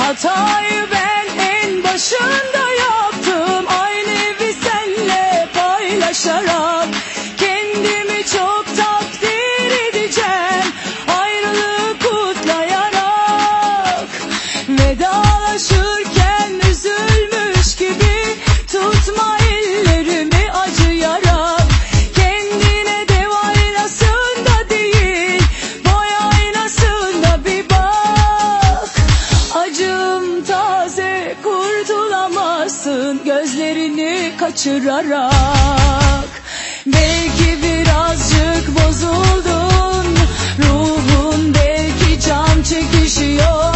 Hatayı ben en başında kaçırarak Belki birazcık bozuldun Ruhun belki can çekişiyor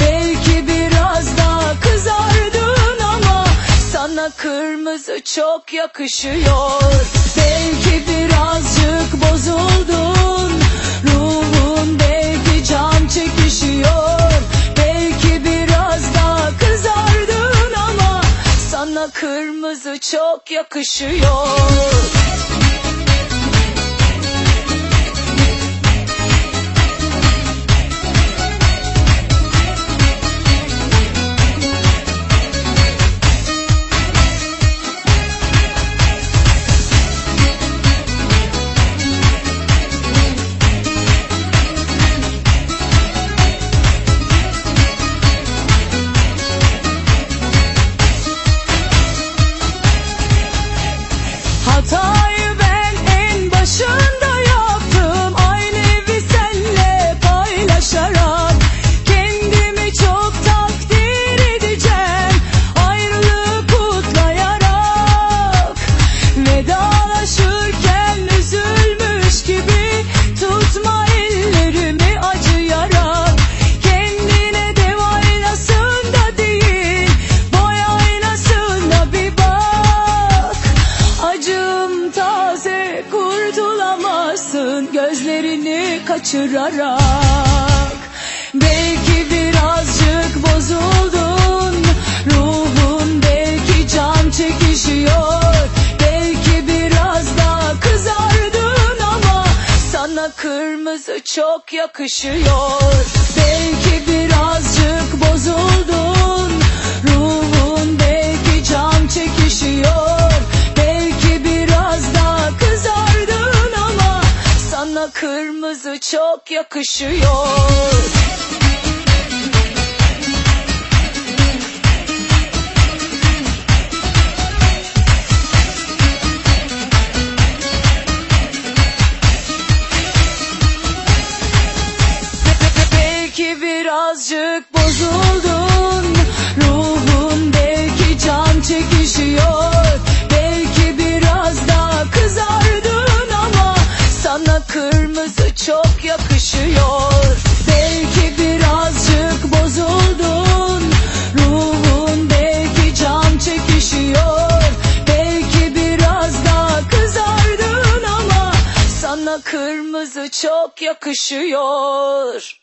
Belki biraz daha kızardın ama Sana kırmızı çok yakışıyor. Belki birazcık bozuldun Kırmızı çok yakışıyor Hatayı kurtulamazsın Gözlerini kaçırarak Belki birazcık bozuldun Ruhun belki can çekişiyor Belki biraz daha kızardın ama Sana kırmızı çok yakışıyor. Belki birazcık kırmızı çok yakışıyor. Belki birazcık bozuldun kırmızı çok yakışıyor. Belki birazcık bozuldun. Ruhun belki can çekişiyor. Belki biraz daha kızardın ama Sana kırmızı çok yakışıyor